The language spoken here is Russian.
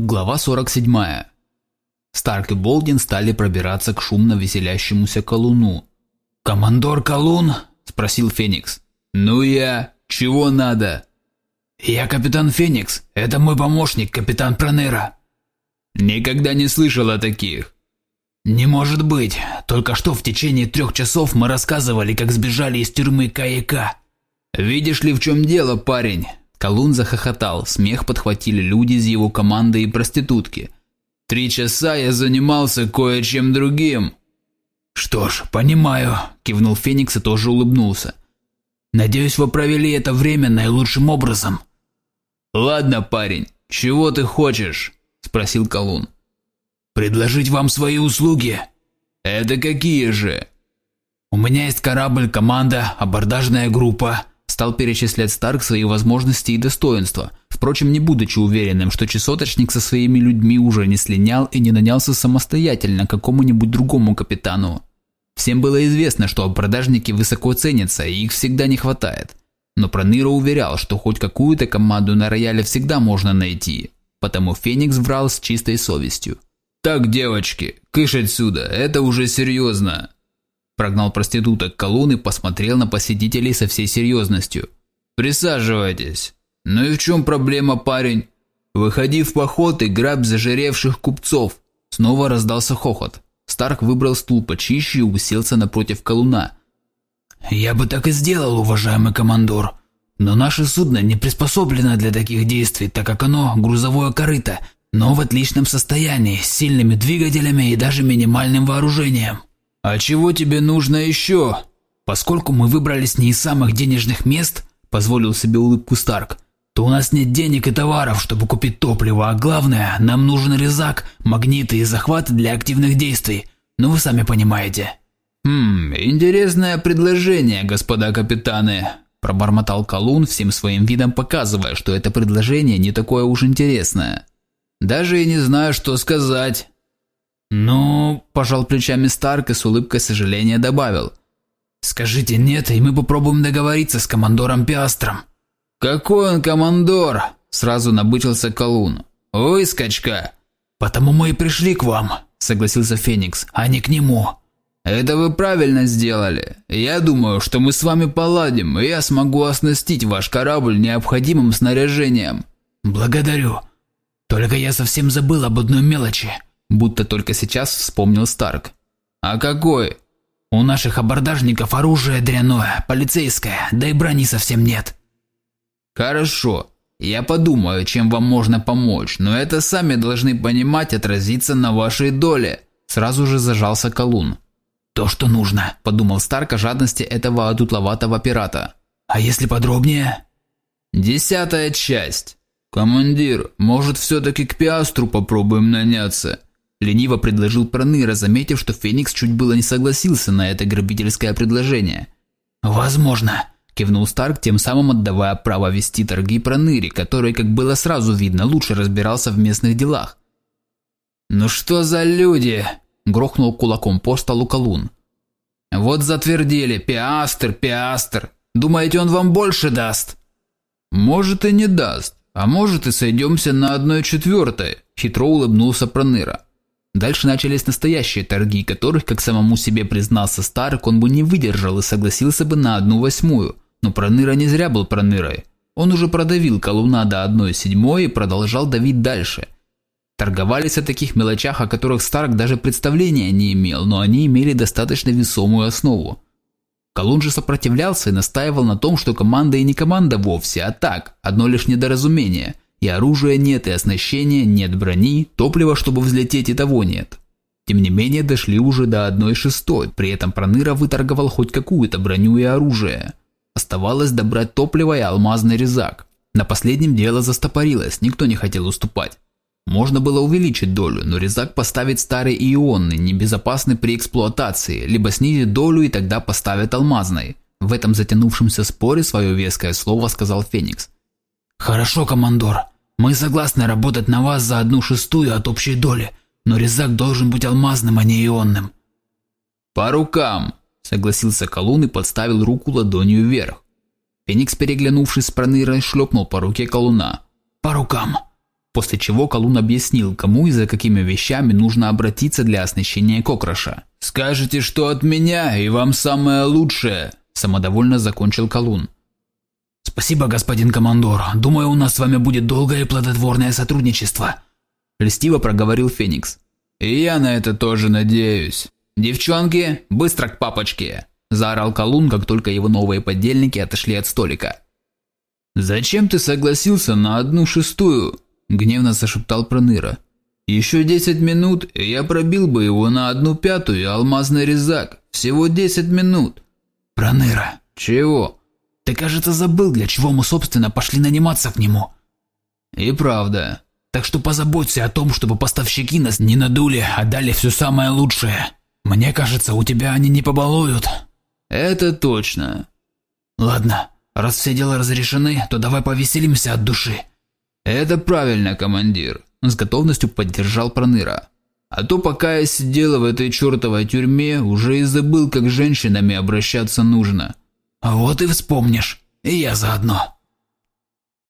Глава 47. Старк и Болдин стали пробираться к шумно веселящемуся колуну. «Командор Колун?» – спросил Феникс. «Ну я. Чего надо?» «Я капитан Феникс. Это мой помощник, капитан Пронера». «Никогда не слышал о таких». «Не может быть. Только что в течение трех часов мы рассказывали, как сбежали из тюрьмы КАЯК». «Видишь ли, в чем дело, парень? Колун захохотал, смех подхватили люди из его команды и проститутки. «Три часа я занимался кое-чем другим». «Что ж, понимаю», – кивнул Феникс и тоже улыбнулся. «Надеюсь, вы провели это время наилучшим образом». «Ладно, парень, чего ты хочешь?» – спросил Колун. «Предложить вам свои услуги». «Это какие же?» «У меня есть корабль, команда, абордажная группа, Стал перечислять Старк свои возможности и достоинства, впрочем, не будучи уверенным, что часоточник со своими людьми уже не слинял и не нанялся самостоятельно какому-нибудь другому капитану. Всем было известно, что продажники высоко ценятся и их всегда не хватает. Но Проныра уверял, что хоть какую-то команду на рояле всегда можно найти, потому Феникс врал с чистой совестью. «Так, девочки, кыш отсюда, это уже серьезно. Прогнал проституток колонн и посмотрел на посетителей со всей серьезностью. «Присаживайтесь. Ну и в чем проблема, парень? Выходи в поход и грабь зажиревших купцов!» Снова раздался хохот. Старк выбрал стул почище и уселся напротив колуна. «Я бы так и сделал, уважаемый командор. Но наше судно не приспособлено для таких действий, так как оно грузовое корыто, но в отличном состоянии, с сильными двигателями и даже минимальным вооружением. «А чего тебе нужно еще?» «Поскольку мы выбрались не из самых денежных мест», – позволил себе улыбку Старк, то у нас нет денег и товаров, чтобы купить топливо, а главное, нам нужен резак, магниты и захваты для активных действий. Ну вы сами понимаете». «Хм, интересное предложение, господа капитаны», – пробормотал Колун, всем своим видом показывая, что это предложение не такое уж интересное. «Даже и не знаю, что сказать». «Ну...» – пожал плечами Старк и с улыбкой сожаления добавил. «Скажите «нет», и мы попробуем договориться с командором Пиастром». «Какой он командор?» – сразу набычился Колун. «Ой, скачка!» «Потому мы и пришли к вам», – согласился Феникс, – «а не к нему». «Это вы правильно сделали. Я думаю, что мы с вами поладим, и я смогу оснастить ваш корабль необходимым снаряжением». «Благодарю. Только я совсем забыл об одной мелочи». Будто только сейчас вспомнил Старк. «А какой?» «У наших абордажников оружие дряное, полицейское, да и брони совсем нет». «Хорошо. Я подумаю, чем вам можно помочь, но это сами должны понимать отразиться на вашей доле». Сразу же зажался Колун. «То, что нужно», – подумал Старк о жадности этого одутловатого пирата. «А если подробнее?» «Десятая часть. Командир, может все-таки к Пиастру попробуем наняться?» Лениво предложил Проныра, заметив, что Феникс чуть было не согласился на это грабительское предложение. «Возможно», – кивнул Старк, тем самым отдавая право вести торги Проныре, который, как было сразу видно, лучше разбирался в местных делах. «Ну что за люди?» – грохнул кулаком по столу Колун. «Вот затвердили, пиастр, пиастр. Думаете, он вам больше даст?» «Может и не даст, а может и сойдемся на одной четвертой», – хитро улыбнулся Проныра. Дальше начались настоящие торги, которых, как самому себе признался Старк, он бы не выдержал и согласился бы на одну восьмую. Но Проныра не зря был Пронырой. Он уже продавил колуна до одной седьмой и продолжал давить дальше. Торговались о таких мелочах, о которых Старк даже представления не имел, но они имели достаточно весомую основу. Колун же сопротивлялся и настаивал на том, что команда и не команда вовсе, а так, одно лишь недоразумение – и оружия нет, и оснащения, нет брони, топлива, чтобы взлететь, и того нет. Тем не менее, дошли уже до одной шестой, при этом Проныра выторговал хоть какую-то броню и оружие. Оставалось добрать топливо и алмазный резак. На последнем дело застопорилось, никто не хотел уступать. Можно было увеличить долю, но резак поставить старый ионный, небезопасный при эксплуатации, либо снизить долю и тогда поставят алмазный. В этом затянувшемся споре свое веское слово сказал Феникс. «Хорошо, командор. Мы согласны работать на вас за одну шестую от общей доли, но резак должен быть алмазным, а не ионным». «По рукам!» – согласился Колун и подставил руку ладонью вверх. Феникс, переглянувшись с пронырой, шлепнул по руке Колуна. «По рукам!» После чего Колун объяснил, кому и за какими вещами нужно обратиться для оснащения Кокраша. «Скажете, что от меня, и вам самое лучшее!» Самодовольно закончил Колун. «Спасибо, господин командор. Думаю, у нас с вами будет долгое и плодотворное сотрудничество», – льстиво проговорил Феникс. «И я на это тоже надеюсь. Девчонки, быстро к папочке!» – заорал Колун, как только его новые подельники отошли от столика. «Зачем ты согласился на одну шестую?» – гневно зашептал Проныра. «Еще десять минут, и я пробил бы его на одну пятую алмазный резак. Всего десять минут». «Проныра». «Чего?» «Ты, кажется, забыл, для чего мы, собственно, пошли наниматься к нему». «И правда». «Так что позаботься о том, чтобы поставщики нас не надули, а дали все самое лучшее. Мне кажется, у тебя они не побалуют». «Это точно». «Ладно, Раз все дела разрешены, то давай повеселимся от души. Это правильно, командир, с готовностью поддержал Проныра. А то пока я сидела в этой чертовой тюрьме, уже и забыл, как с женщинами обращаться нужно. А вот и вспомнишь. И я заодно.